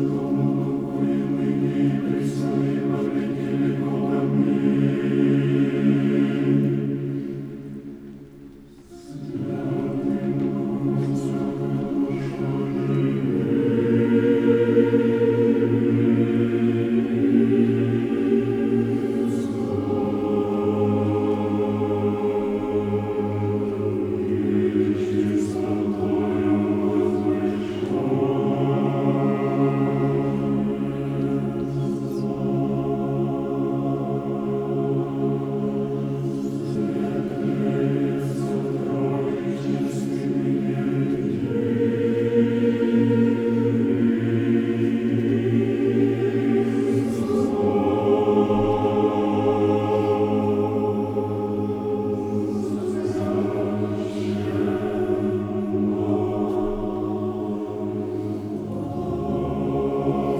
Lord. Oh.